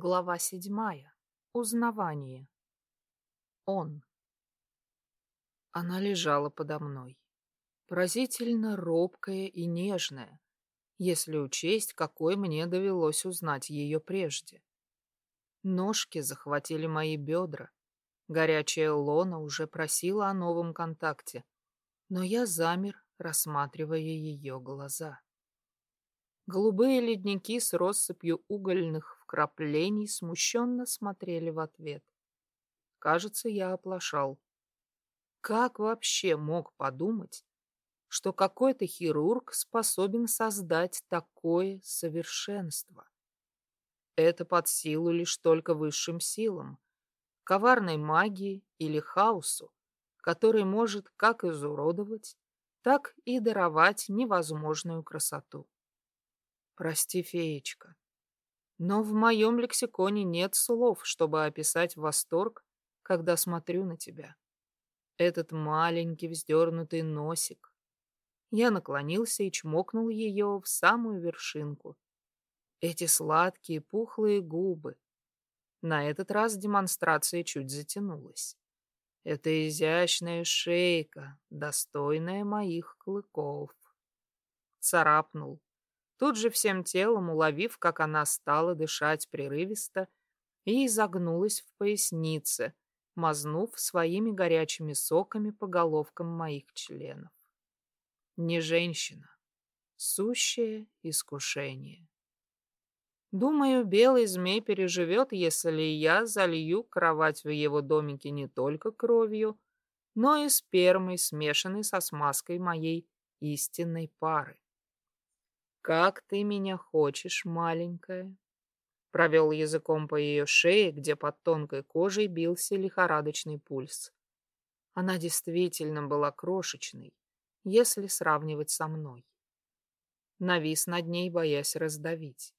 Глава седьмая. Узнавание. Он. Она лежала подо мной. Поразительно робкая и нежная, если учесть, какой мне довелось узнать ее прежде. Ножки захватили мои бедра. Горячая лона уже просила о новом контакте, но я замер, рассматривая ее глаза. Голубые ледники с россыпью угольных вкраплений смущенно смотрели в ответ. Кажется, я оплошал. Как вообще мог подумать, что какой-то хирург способен создать такое совершенство? Это под силу лишь только высшим силам, коварной магии или хаосу, который может как изуродовать, так и даровать невозможную красоту. Прости, феечка, но в моем лексиконе нет слов, чтобы описать восторг, когда смотрю на тебя. Этот маленький вздернутый носик. Я наклонился и чмокнул ее в самую вершинку. Эти сладкие пухлые губы. На этот раз демонстрация чуть затянулась. Это изящная шейка, достойная моих клыков. Царапнул, тут же всем телом уловив, как она стала дышать прерывисто и изогнулась в пояснице, мазнув своими горячими соками по головкам моих членов. Не женщина, сущее искушение. Думаю, белый змей переживет, если я залью кровать в его домике не только кровью, но и спермой, смешанной со смазкой моей истинной пары. «Как ты меня хочешь, маленькая?» Провел языком по ее шее, где под тонкой кожей бился лихорадочный пульс. Она действительно была крошечной, если сравнивать со мной. Навис над ней, боясь раздавить.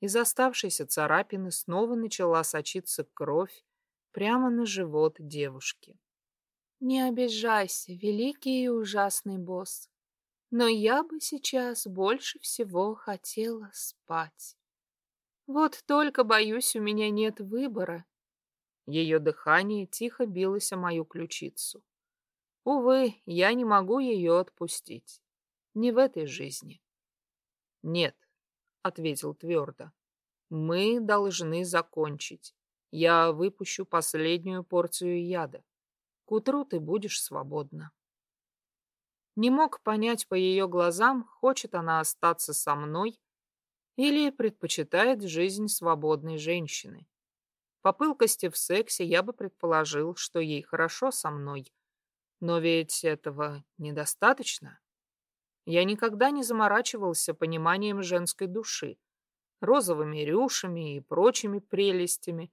Из оставшейся царапины снова начала сочиться кровь прямо на живот девушки. «Не обижайся, великий и ужасный босс но я бы сейчас больше всего хотела спать. Вот только, боюсь, у меня нет выбора. Ее дыхание тихо билось о мою ключицу. Увы, я не могу ее отпустить. Не в этой жизни. Нет, ответил твердо. Мы должны закончить. Я выпущу последнюю порцию яда. К утру ты будешь свободна. Не мог понять по ее глазам, хочет она остаться со мной или предпочитает жизнь свободной женщины. По пылкости в сексе я бы предположил, что ей хорошо со мной. Но ведь этого недостаточно. Я никогда не заморачивался пониманием женской души, розовыми рюшами и прочими прелестями,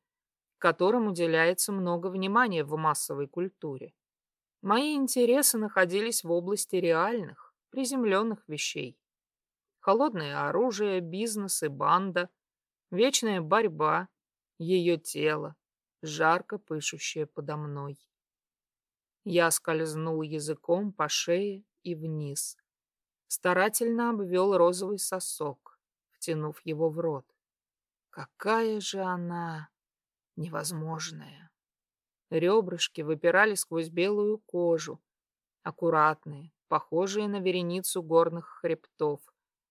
которым уделяется много внимания в массовой культуре. Мои интересы находились в области реальных, приземленных вещей. Холодное оружие, бизнес и банда, вечная борьба, ее тело, жарко пышущее подо мной. Я скользнул языком по шее и вниз. Старательно обвел розовый сосок, втянув его в рот. Какая же она невозможная! Ребрышки выпирали сквозь белую кожу, аккуратные, похожие на вереницу горных хребтов,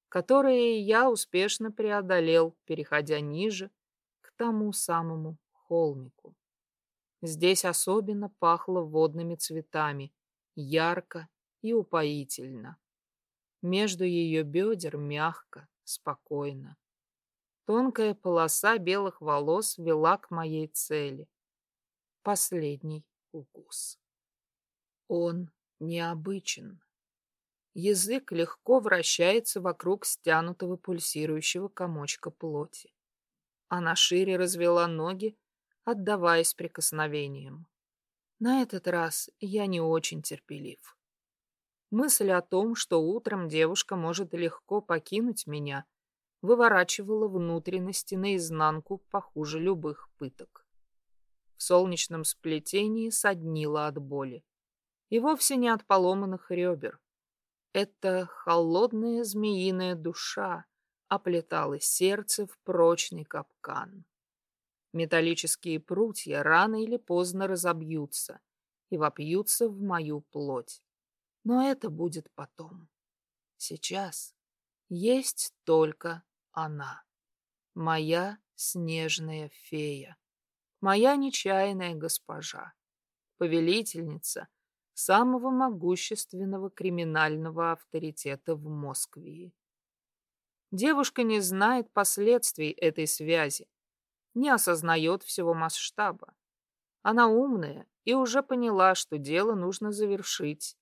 которые я успешно преодолел, переходя ниже, к тому самому холмику. Здесь особенно пахло водными цветами, ярко и упоительно. Между ее бедер мягко, спокойно. Тонкая полоса белых волос вела к моей цели последний укус. Он необычен. Язык легко вращается вокруг стянутого пульсирующего комочка плоти. Она шире развела ноги, отдаваясь прикосновениям. На этот раз я не очень терпелив. Мысль о том, что утром девушка может легко покинуть меня, выворачивала внутренности наизнанку похуже любых пыток солнечном сплетении соднило от боли. И вовсе не от поломанных ребер. Это холодная змеиная душа оплетала сердце в прочный капкан. Металлические прутья рано или поздно разобьются и вопьются в мою плоть. Но это будет потом. Сейчас есть только она, моя снежная фея, моя нечаянная госпожа, повелительница самого могущественного криминального авторитета в Москве. Девушка не знает последствий этой связи, не осознает всего масштаба. Она умная и уже поняла, что дело нужно завершить,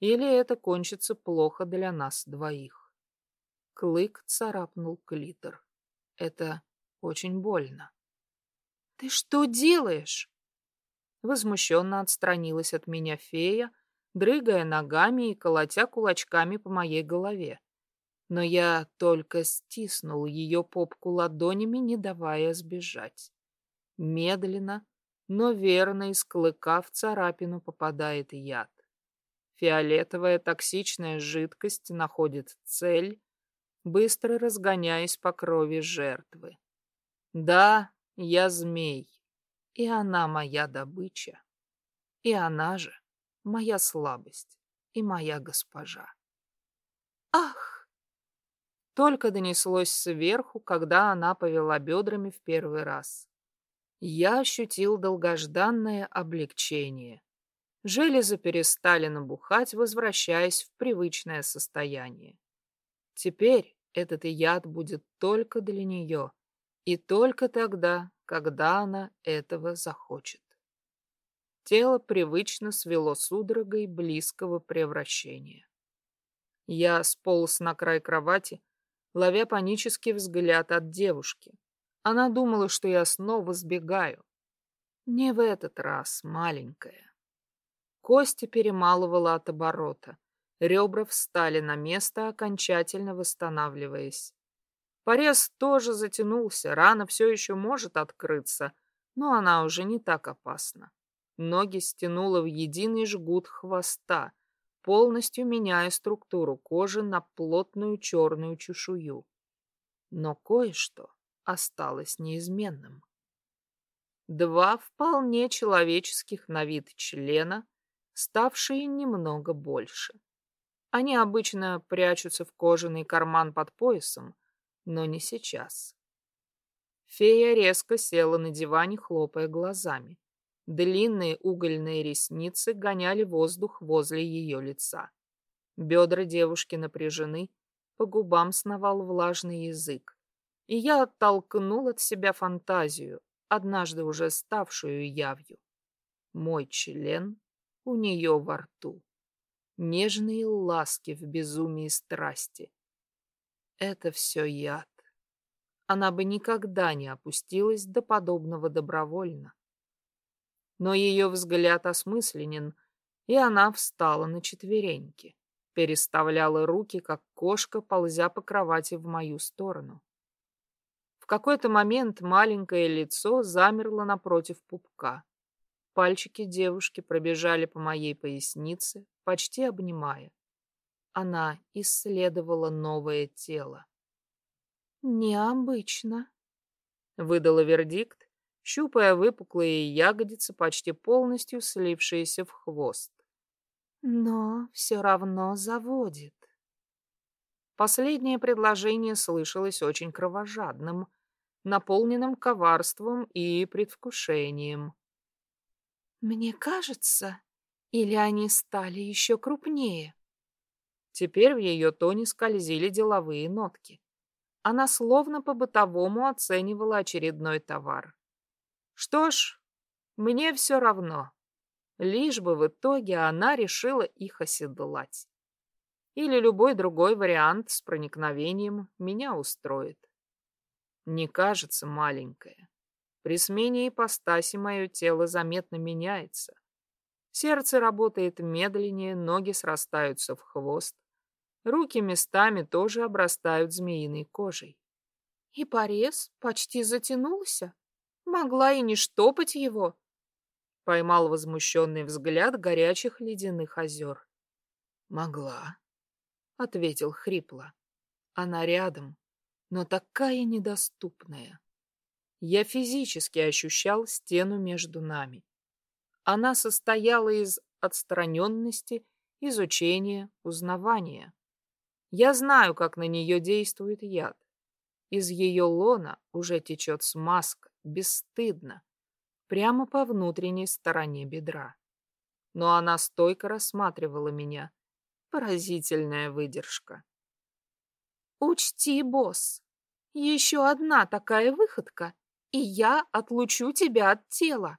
или это кончится плохо для нас двоих. Клык царапнул клитор. Это очень больно. «Ты что делаешь?» Возмущенно отстранилась от меня фея, дрыгая ногами и колотя кулачками по моей голове но я только стиснул ее попку ладонями, не давая сбежать. Медленно, но верно из клыка в царапину попадает яд. Фиолетовая токсичная жидкость находит цель, быстро разгоняясь по крови жертвы. Да, я змей, и она моя добыча, и она же моя слабость и моя госпожа. Ах! только донеслось сверху, когда она повела бедрами в первый раз. Я ощутил долгожданное облегчение. Железы перестали набухать, возвращаясь в привычное состояние. Теперь этот яд будет только для нее, и только тогда, когда она этого захочет. Тело привычно свело судорогой близкого превращения. Я сполз на край кровати, ловя панический взгляд от девушки. Она думала, что я снова сбегаю. Не в этот раз, маленькая. Костя перемалывала от оборота. Ребра встали на место, окончательно восстанавливаясь. Порез тоже затянулся, рана все еще может открыться, но она уже не так опасна. Ноги стянула в единый жгут хвоста, полностью меняя структуру кожи на плотную черную чешую. Но кое-что осталось неизменным. Два вполне человеческих на вид члена, ставшие немного больше. Они обычно прячутся в кожаный карман под поясом, но не сейчас. Фея резко села на диване, хлопая глазами. Длинные угольные ресницы гоняли воздух возле ее лица. Бедра девушки напряжены, по губам сновал влажный язык. И я оттолкнул от себя фантазию, однажды уже ставшую явью. Мой член у нее во рту. Нежные ласки в безумии страсти. Это все яд. Она бы никогда не опустилась до подобного добровольно но ее взгляд осмысленен, и она встала на четвереньки, переставляла руки, как кошка, ползя по кровати в мою сторону. В какой-то момент маленькое лицо замерло напротив пупка. Пальчики девушки пробежали по моей пояснице, почти обнимая. Она исследовала новое тело. «Необычно», — выдала вердикт, щупая выпуклые ягодицы, почти полностью слившиеся в хвост. Но все равно заводит. Последнее предложение слышалось очень кровожадным, наполненным коварством и предвкушением. «Мне кажется, или они стали еще крупнее?» Теперь в ее тоне скользили деловые нотки. Она словно по-бытовому оценивала очередной товар. Что ж, мне все равно. Лишь бы в итоге она решила их оседлать. Или любой другой вариант с проникновением меня устроит. Не кажется маленькое. При смене ипостаси мое тело заметно меняется. Сердце работает медленнее, ноги срастаются в хвост. Руки местами тоже обрастают змеиной кожей. И порез почти затянулся. Могла и не штопать его. Поймал возмущенный взгляд горячих ледяных озер. Могла, ответил хрипло. Она рядом, но такая недоступная. Я физически ощущал стену между нами. Она состояла из отстраненности, изучения, узнавания. Я знаю, как на нее действует яд. Из ее лона уже течет смазка, бесстыдно, прямо по внутренней стороне бедра. Но она стойко рассматривала меня. Поразительная выдержка. «Учти, босс, еще одна такая выходка, и я отлучу тебя от тела».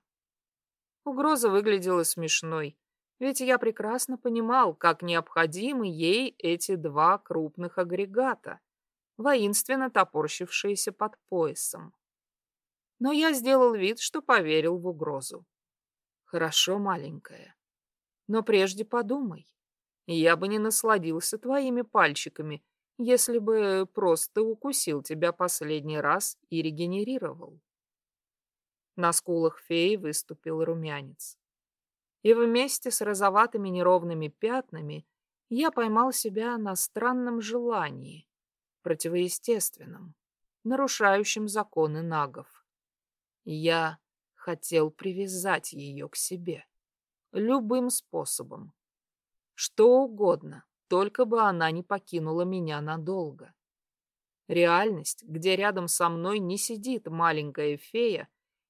Угроза выглядела смешной, ведь я прекрасно понимал, как необходимы ей эти два крупных агрегата, воинственно топорщившиеся под поясом. Но я сделал вид, что поверил в угрозу. Хорошо, маленькая. Но прежде подумай. Я бы не насладился твоими пальчиками, если бы просто укусил тебя последний раз и регенерировал. На скулах феи выступил румянец. И вместе с розоватыми неровными пятнами я поймал себя на странном желании, противоестественном, нарушающем законы нагов. Я хотел привязать ее к себе. Любым способом. Что угодно, только бы она не покинула меня надолго. Реальность, где рядом со мной не сидит маленькая фея,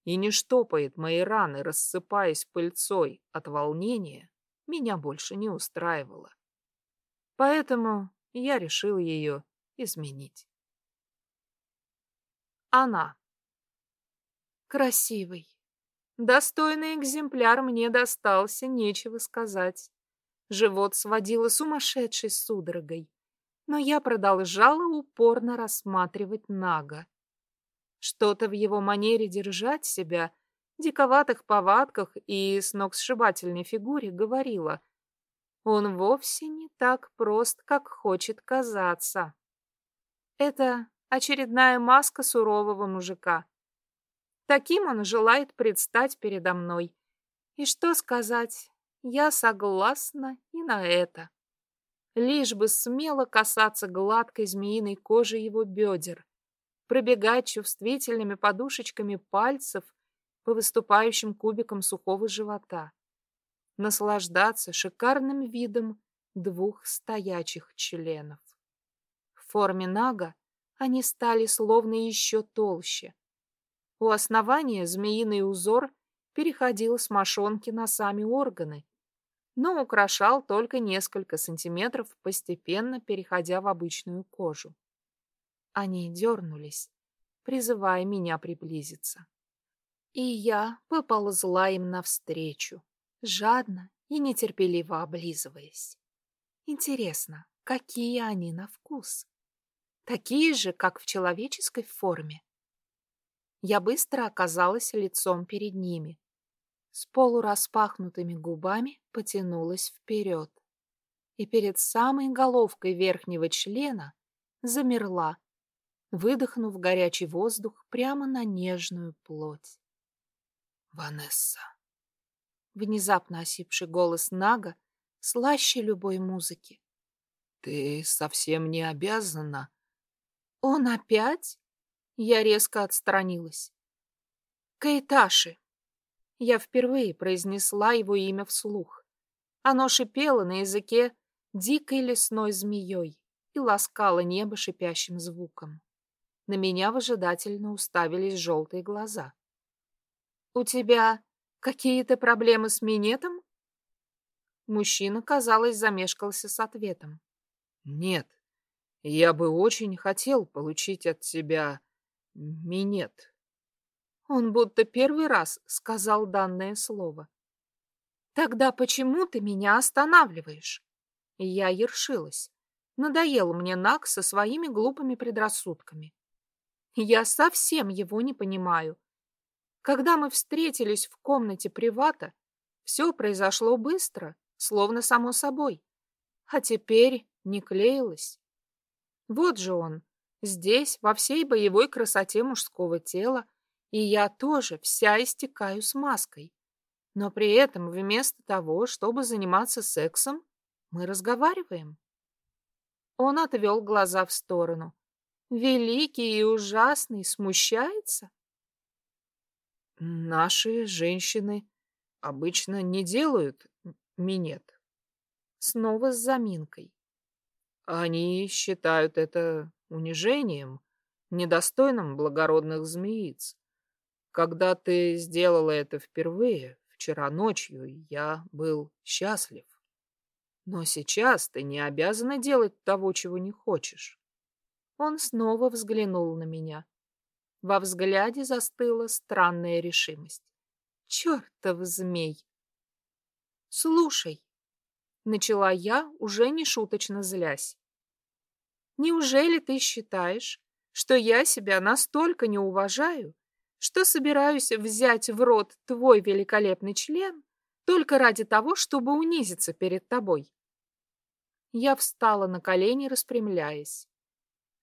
и не штопает мои раны, рассыпаясь пыльцой от волнения, меня больше не устраивало. Поэтому я решил ее изменить. Она. Красивый. Достойный экземпляр мне достался, нечего сказать. Живот сводило сумасшедшей судорогой, но я продолжала упорно рассматривать Нага. Что-то в его манере держать себя, диковатых повадках и сногсшибательной фигуре говорило. Он вовсе не так прост, как хочет казаться. Это очередная маска сурового мужика. Таким он желает предстать передо мной. И что сказать, я согласна и на это. Лишь бы смело касаться гладкой змеиной кожи его бедер, пробегать чувствительными подушечками пальцев по выступающим кубикам сухого живота, наслаждаться шикарным видом двух стоячих членов. В форме нага они стали словно еще толще. У основания змеиный узор переходил с мошонки на сами органы, но украшал только несколько сантиметров, постепенно переходя в обычную кожу. Они дернулись, призывая меня приблизиться. И я поползла им навстречу, жадно и нетерпеливо облизываясь. Интересно, какие они на вкус? Такие же, как в человеческой форме? Я быстро оказалась лицом перед ними. С полураспахнутыми губами потянулась вперед. И перед самой головкой верхнего члена замерла, выдохнув горячий воздух прямо на нежную плоть. «Ванесса!» Внезапно осипший голос Нага слаще любой музыки. «Ты совсем не обязана...» «Он опять?» Я резко отстранилась. «Кайташи!» Я впервые произнесла его имя вслух. Оно шипело на языке дикой лесной змеей и ласкало небо шипящим звуком. На меня выжидательно уставились желтые глаза. «У тебя какие-то проблемы с минетом?» Мужчина, казалось, замешкался с ответом. «Нет, я бы очень хотел получить от тебя минет». Он будто первый раз сказал данное слово. «Тогда почему ты меня останавливаешь?» Я ершилась. Надоел мне Нак со своими глупыми предрассудками. Я совсем его не понимаю. Когда мы встретились в комнате привата, все произошло быстро, словно само собой. А теперь не клеилось. Вот же он, здесь, во всей боевой красоте мужского тела, и я тоже вся истекаю смазкой. Но при этом вместо того, чтобы заниматься сексом, мы разговариваем. Он отвел глаза в сторону великий и ужасный, смущается? Наши женщины обычно не делают минет. Снова с заминкой. Они считают это унижением, недостойным благородных змеиц. Когда ты сделала это впервые, вчера ночью, я был счастлив. Но сейчас ты не обязана делать того, чего не хочешь. Он снова взглянул на меня. Во взгляде застыла странная решимость. Чертов змей! Слушай, начала я, уже не шуточно злясь. Неужели ты считаешь, что я себя настолько не уважаю, что собираюсь взять в рот твой великолепный член только ради того, чтобы унизиться перед тобой? Я встала на колени, распрямляясь.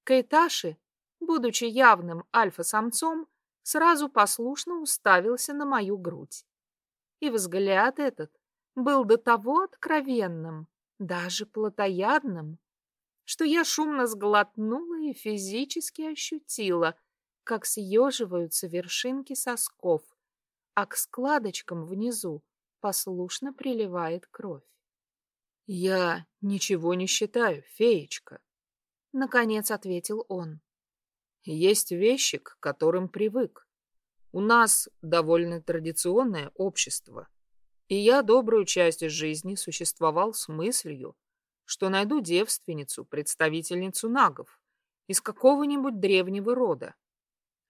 Кайташи, будучи явным альфа-самцом, сразу послушно уставился на мою грудь. И взгляд этот был до того откровенным, даже плотоядным, что я шумно сглотнула и физически ощутила, как съеживаются вершинки сосков, а к складочкам внизу послушно приливает кровь. «Я ничего не считаю, феечка», — наконец ответил он. «Есть вещи, к которым привык. У нас довольно традиционное общество, и я добрую часть жизни существовал с мыслью, что найду девственницу, представительницу нагов, из какого-нибудь древнего рода.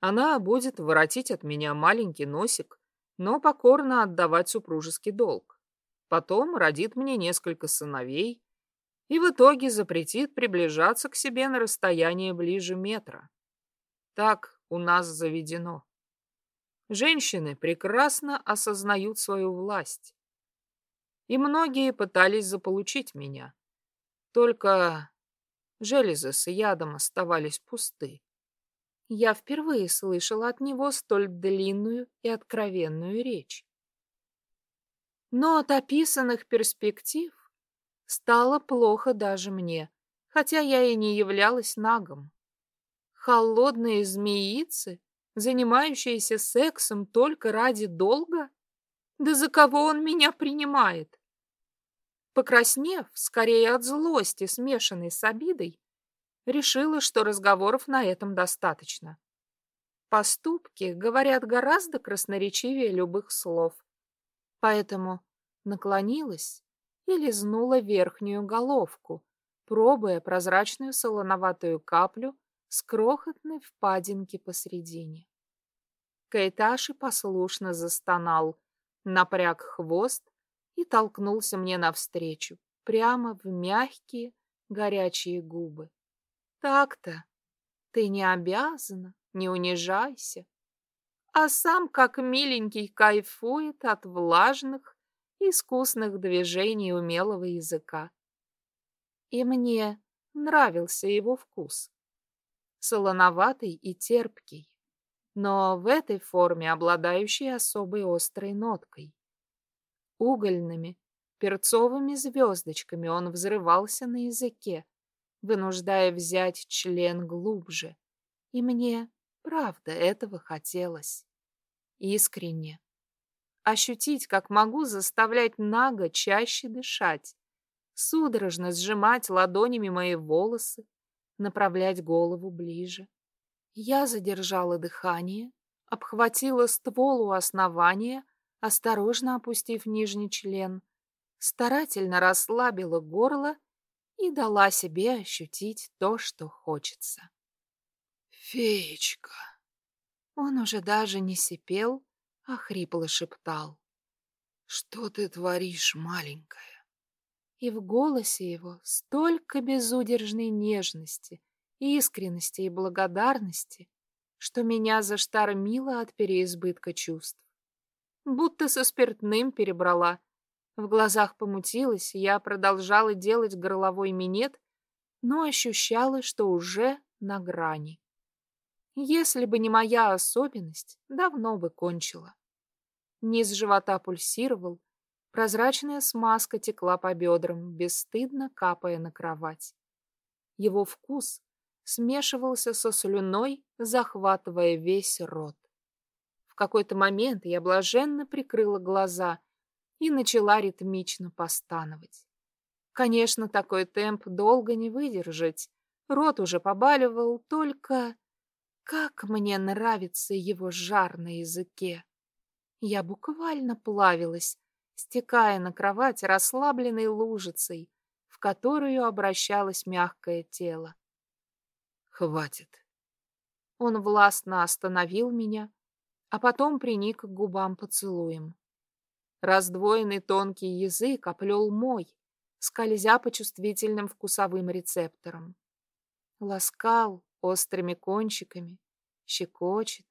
Она будет воротить от меня маленький носик, но покорно отдавать супружеский долг потом родит мне несколько сыновей и в итоге запретит приближаться к себе на расстояние ближе метра. Так у нас заведено. Женщины прекрасно осознают свою власть. И многие пытались заполучить меня. Только железы с ядом оставались пусты. Я впервые слышала от него столь длинную и откровенную речь. Но от описанных перспектив стало плохо даже мне, хотя я и не являлась нагом. Холодные змеицы, занимающиеся сексом только ради долга? Да за кого он меня принимает? Покраснев, скорее от злости, смешанной с обидой, решила, что разговоров на этом достаточно. Поступки говорят гораздо красноречивее любых слов. Поэтому наклонилась и лизнула верхнюю головку, пробуя прозрачную солоноватую каплю с крохотной впадинки посредине. Кайташи послушно застонал, напряг хвост и толкнулся мне навстречу, прямо в мягкие горячие губы. Так-то ты не обязана, не унижайся а сам, как миленький, кайфует от влажных, искусных движений умелого языка. И мне нравился его вкус. Солоноватый и терпкий, но в этой форме обладающий особой острой ноткой. Угольными, перцовыми звездочками он взрывался на языке, вынуждая взять член глубже. И мне Правда, этого хотелось. Искренне. Ощутить, как могу заставлять Нага чаще дышать, судорожно сжимать ладонями мои волосы, направлять голову ближе. Я задержала дыхание, обхватила ствол у основания, осторожно опустив нижний член, старательно расслабила горло и дала себе ощутить то, что хочется. «Феечка!» Он уже даже не сипел, а хрипло шептал. «Что ты творишь, маленькая?» И в голосе его столько безудержной нежности, искренности и благодарности, что меня заштормило от переизбытка чувств. Будто со спиртным перебрала. В глазах помутилась, я продолжала делать горловой минет, но ощущала, что уже на грани. Если бы не моя особенность, давно бы кончила. Низ живота пульсировал, прозрачная смазка текла по бедрам, бесстыдно капая на кровать. Его вкус смешивался со слюной, захватывая весь рот. В какой-то момент я блаженно прикрыла глаза и начала ритмично постановать. Конечно, такой темп долго не выдержать. Рот уже побаливал, только... Как мне нравится его жар на языке. Я буквально плавилась, стекая на кровать расслабленной лужицей, в которую обращалось мягкое тело. «Хватит». Он властно остановил меня, а потом приник к губам поцелуем. Раздвоенный тонкий язык оплел мой, скользя по чувствительным вкусовым рецепторам. Ласкал острыми кончиками, щекочет.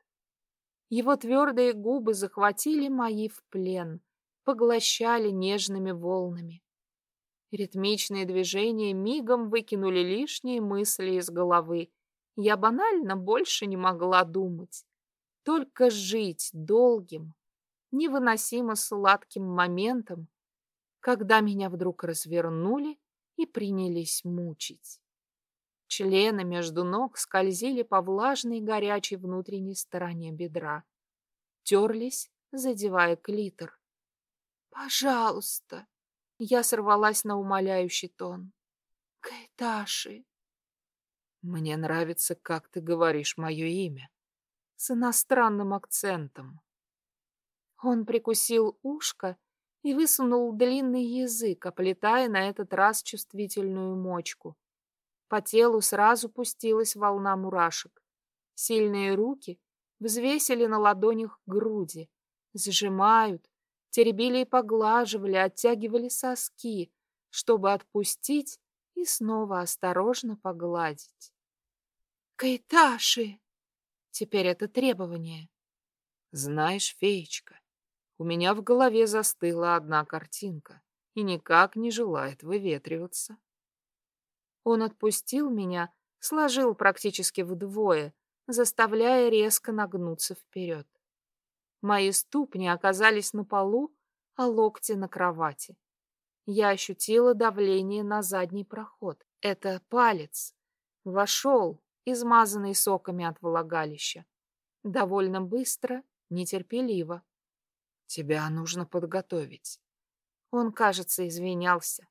Его твердые губы захватили мои в плен, поглощали нежными волнами. Ритмичные движения мигом выкинули лишние мысли из головы. Я банально больше не могла думать. Только жить долгим, невыносимо сладким моментом, когда меня вдруг развернули и принялись мучить. Члены между ног скользили по влажной горячей внутренней стороне бедра. Терлись, задевая клитор. «Пожалуйста!» Я сорвалась на умоляющий тон. «Кайташи!» «Мне нравится, как ты говоришь мое имя. С иностранным акцентом». Он прикусил ушко и высунул длинный язык, оплетая на этот раз чувствительную мочку. По телу сразу пустилась волна мурашек. Сильные руки взвесили на ладонях груди, сжимают, теребили и поглаживали, оттягивали соски, чтобы отпустить и снова осторожно погладить. «Кайташи!» Теперь это требование. «Знаешь, феечка, у меня в голове застыла одна картинка и никак не желает выветриваться. Он отпустил меня, сложил практически вдвое, заставляя резко нагнуться вперед. Мои ступни оказались на полу, а локти на кровати. Я ощутила давление на задний проход. Это палец. Вошел, измазанный соками от влагалища. Довольно быстро, нетерпеливо. Тебя нужно подготовить. Он, кажется, извинялся.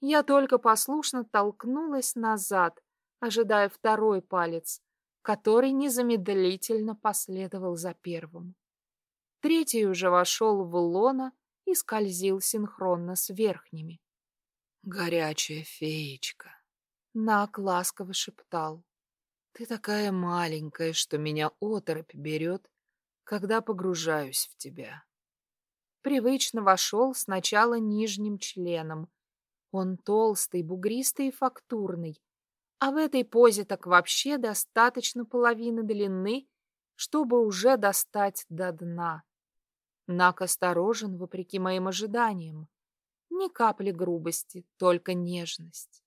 Я только послушно толкнулась назад, ожидая второй палец, который незамедлительно последовал за первым. Третий уже вошел в лона и скользил синхронно с верхними. «Горячая феечка!» Нак ласково шептал. «Ты такая маленькая, что меня оторопь берет, когда погружаюсь в тебя. Привычно вошел сначала нижним членом. Он толстый, бугристый и фактурный, а в этой позе так вообще достаточно половины длины, чтобы уже достать до дна. Нак осторожен, вопреки моим ожиданиям. Ни капли грубости, только нежность.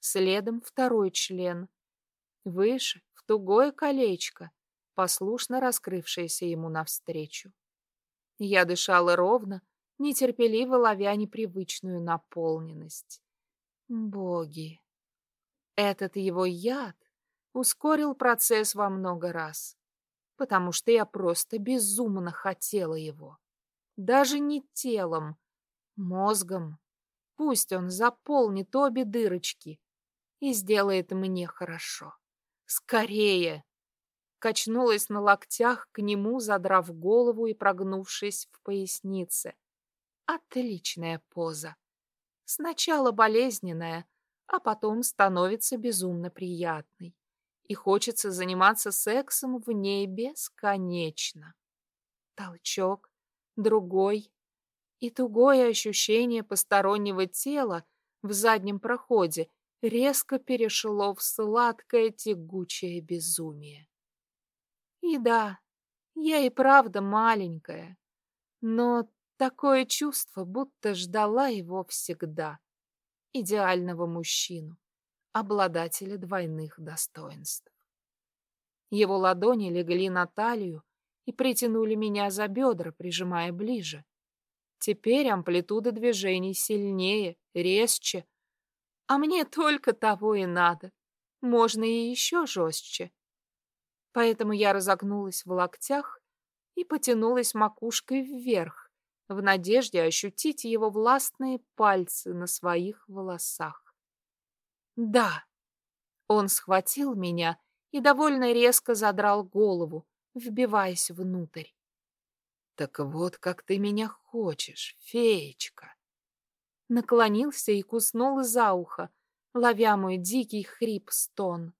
Следом второй член. Выше, в тугое колечко, послушно раскрывшаяся ему навстречу. Я дышала ровно, нетерпеливо ловя непривычную наполненность. Боги! Этот его яд ускорил процесс во много раз, потому что я просто безумно хотела его. Даже не телом, мозгом. Пусть он заполнит обе дырочки и сделает мне хорошо. Скорее! качнулась на локтях к нему, задрав голову и прогнувшись в пояснице. Отличная поза. Сначала болезненная, а потом становится безумно приятной. И хочется заниматься сексом в ней бесконечно. Толчок, другой, и тугое ощущение постороннего тела в заднем проходе резко перешло в сладкое тягучее безумие. И да, я и правда маленькая, но такое чувство, будто ждала его всегда. Идеального мужчину, обладателя двойных достоинств. Его ладони легли на талию и притянули меня за бедра, прижимая ближе. Теперь амплитуда движений сильнее, резче. А мне только того и надо. Можно и еще жестче. Поэтому я разогнулась в локтях и потянулась макушкой вверх, в надежде ощутить его властные пальцы на своих волосах. Да, он схватил меня и довольно резко задрал голову, вбиваясь внутрь. «Так вот, как ты меня хочешь, феечка!» Наклонился и куснул за ухо, ловя мой дикий хрип-стон.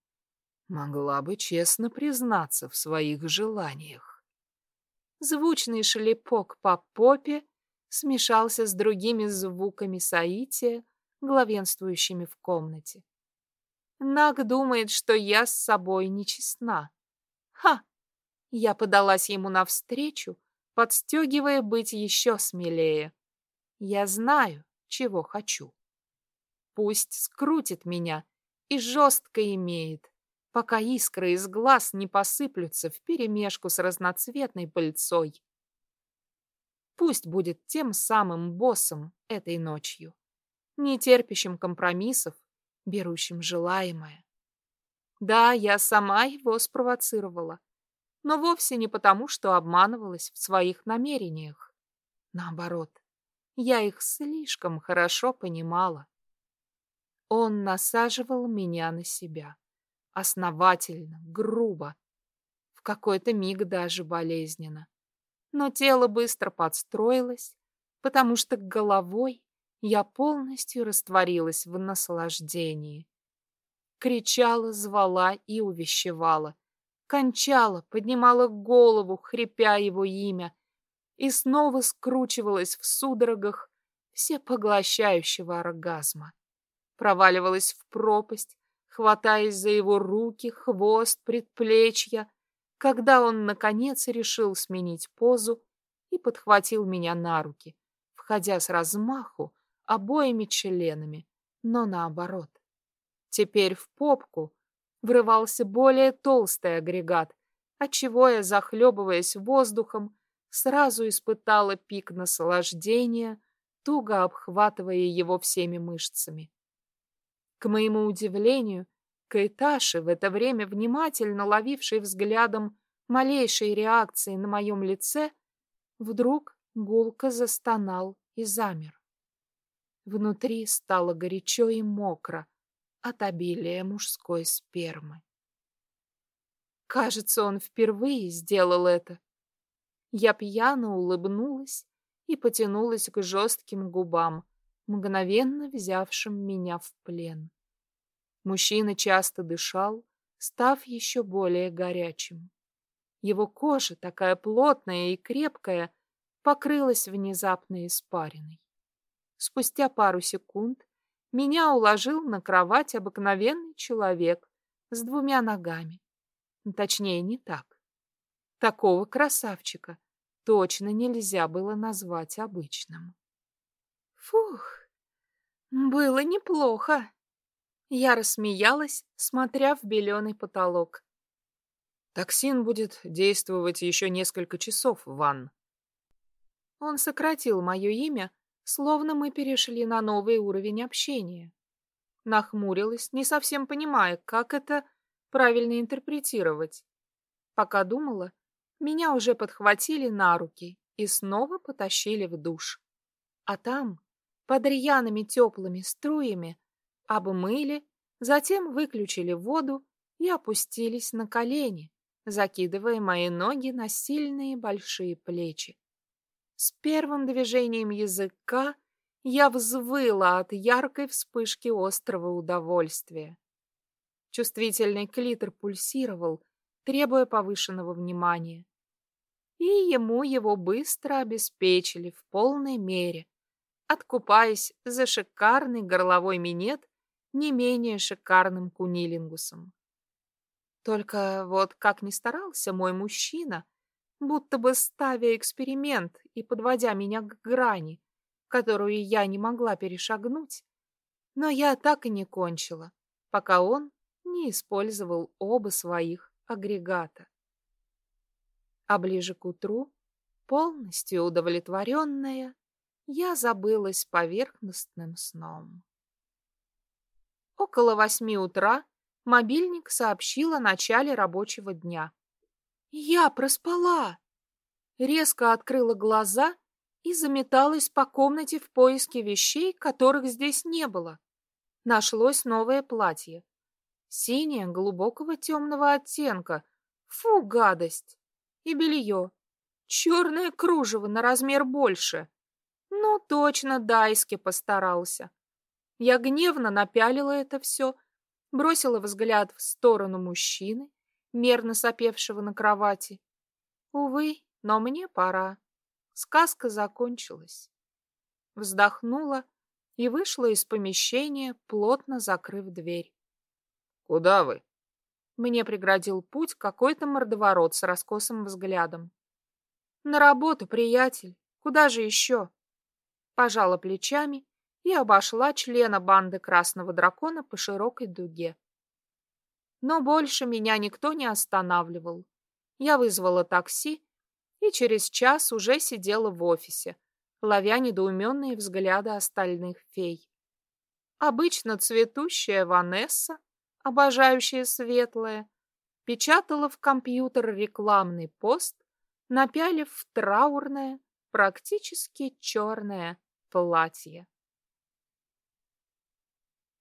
Могла бы честно признаться в своих желаниях. Звучный шлепок по попе смешался с другими звуками соития, главенствующими в комнате. Наг думает, что я с собой нечестна. Ха! Я подалась ему навстречу, подстегивая быть еще смелее. Я знаю, чего хочу. Пусть скрутит меня и жестко имеет, пока искры из глаз не посыплются вперемешку с разноцветной пыльцой. Пусть будет тем самым боссом этой ночью, не терпящим компромиссов, берущим желаемое. Да, я сама его спровоцировала, но вовсе не потому, что обманывалась в своих намерениях. Наоборот, я их слишком хорошо понимала. Он насаживал меня на себя. Основательно, грубо. В какой-то миг даже болезненно. Но тело быстро подстроилось, потому что головой я полностью растворилась в наслаждении. Кричала, звала и увещевала. Кончала, поднимала голову, хрипя его имя, и снова скручивалась в судорогах всепоглощающего оргазма проваливалась в пропасть, хватаясь за его руки, хвост, предплечья, когда он, наконец, решил сменить позу и подхватил меня на руки, входя с размаху обоими членами, но наоборот. Теперь в попку врывался более толстый агрегат, отчего я, захлебываясь воздухом, сразу испытала пик наслаждения, туго обхватывая его всеми мышцами. К моему удивлению, Кайташи, в это время внимательно ловивший взглядом малейшие реакции на моем лице, вдруг гулко застонал и замер. Внутри стало горячо и мокро от обилия мужской спермы. Кажется, он впервые сделал это. Я пьяно улыбнулась и потянулась к жестким губам, мгновенно взявшим меня в плен. Мужчина часто дышал, став еще более горячим. Его кожа, такая плотная и крепкая, покрылась внезапно испариной. Спустя пару секунд меня уложил на кровать обыкновенный человек с двумя ногами. Точнее, не так. Такого красавчика точно нельзя было назвать обычным. Фух, было неплохо. Я рассмеялась, смотря в беленый потолок. Токсин будет действовать еще несколько часов, Ван. Он сократил мое имя, словно мы перешли на новый уровень общения. Нахмурилась, не совсем понимая, как это правильно интерпретировать. Пока думала, меня уже подхватили на руки и снова потащили в душ. А там, под рьяными теплыми струями, обмыли, затем выключили воду и опустились на колени, закидывая мои ноги на сильные большие плечи. С первым движением языка я взвыла от яркой вспышки острого удовольствия. Чувствительный клитор пульсировал, требуя повышенного внимания. И ему его быстро обеспечили в полной мере, откупаясь за шикарный горловой минет не менее шикарным кунилингусом. Только вот как ни старался мой мужчина, будто бы ставя эксперимент и подводя меня к грани, которую я не могла перешагнуть, но я так и не кончила, пока он не использовал оба своих агрегата. А ближе к утру, полностью удовлетворенная, я забылась поверхностным сном. Около восьми утра мобильник сообщил о начале рабочего дня. Я проспала. резко открыла глаза и заметалась по комнате в поиске вещей, которых здесь не было. Нашлось новое платье. Синее, глубокого темного оттенка. Фу, гадость! И белье. Черное кружево на размер больше. Ну, точно Дайски постарался. Я гневно напялила это все, бросила взгляд в сторону мужчины, мерно сопевшего на кровати. Увы, но мне пора. Сказка закончилась. Вздохнула и вышла из помещения, плотно закрыв дверь. «Куда вы?» Мне преградил путь какой-то мордоворот с раскосым взглядом. «На работу, приятель. Куда же еще?» Пожала плечами и обошла члена банды Красного Дракона по широкой дуге. Но больше меня никто не останавливал. Я вызвала такси и через час уже сидела в офисе, ловя недоуменные взгляды остальных фей. Обычно цветущая Ванесса, обожающая светлое, печатала в компьютер рекламный пост, напялив траурное, практически черное платье.